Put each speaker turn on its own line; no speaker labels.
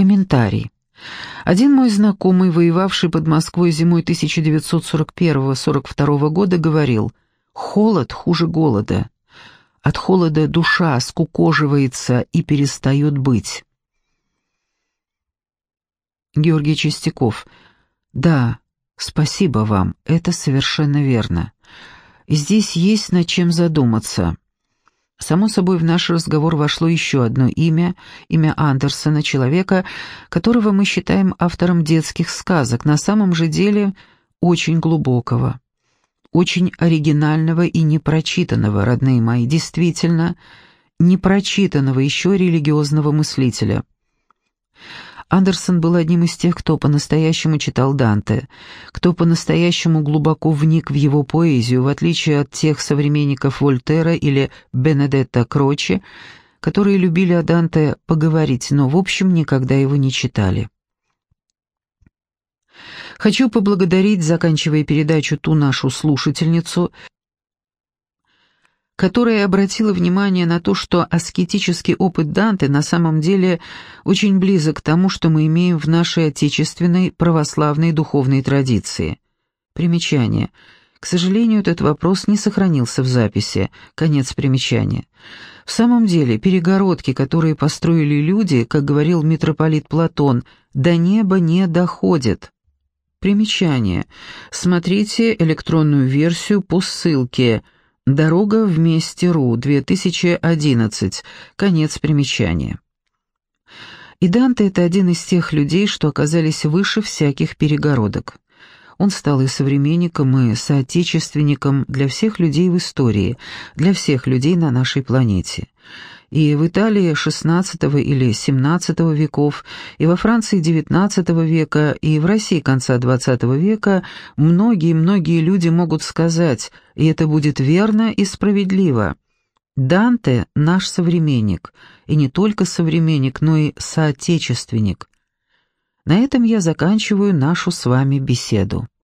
Комментарий. Один мой знакомый, воевавший под Москвой зимой 1941-42 года, говорил «Холод хуже голода. От холода душа скукоживается и перестает быть». Георгий Чистяков. «Да, спасибо вам, это совершенно верно. Здесь есть над чем задуматься». Само собой, в наш разговор вошло еще одно имя, имя Андерсона, человека, которого мы считаем автором детских сказок, на самом же деле очень глубокого, очень оригинального и непрочитанного, родные мои, действительно, непрочитанного еще религиозного мыслителя. Андерсон был одним из тех, кто по-настоящему читал Данте, кто по-настоящему глубоко вник в его поэзию, в отличие от тех современников Вольтера или Бенедетта Крочи, которые любили о Данте поговорить, но в общем никогда его не читали. Хочу поблагодарить, заканчивая передачу, ту нашу слушательницу, которая обратила внимание на то, что аскетический опыт Данте на самом деле очень близок к тому, что мы имеем в нашей отечественной православной духовной традиции. Примечание. К сожалению, этот вопрос не сохранился в записи. Конец примечания. В самом деле, перегородки, которые построили люди, как говорил митрополит Платон, до неба не доходят. Примечание. Смотрите электронную версию по ссылке – Дорога вместе РУ, 2011. Конец примечания. И Данте — это один из тех людей, что оказались выше всяких перегородок. Он стал и современником, и соотечественником для всех людей в истории, для всех людей на нашей планете и в Италии XVI или XVII веков, и во Франции XIX века, и в России конца XX века многие-многие люди могут сказать, и это будет верно и справедливо. Данте – наш современник, и не только современник, но и соотечественник. На этом я заканчиваю нашу с вами беседу.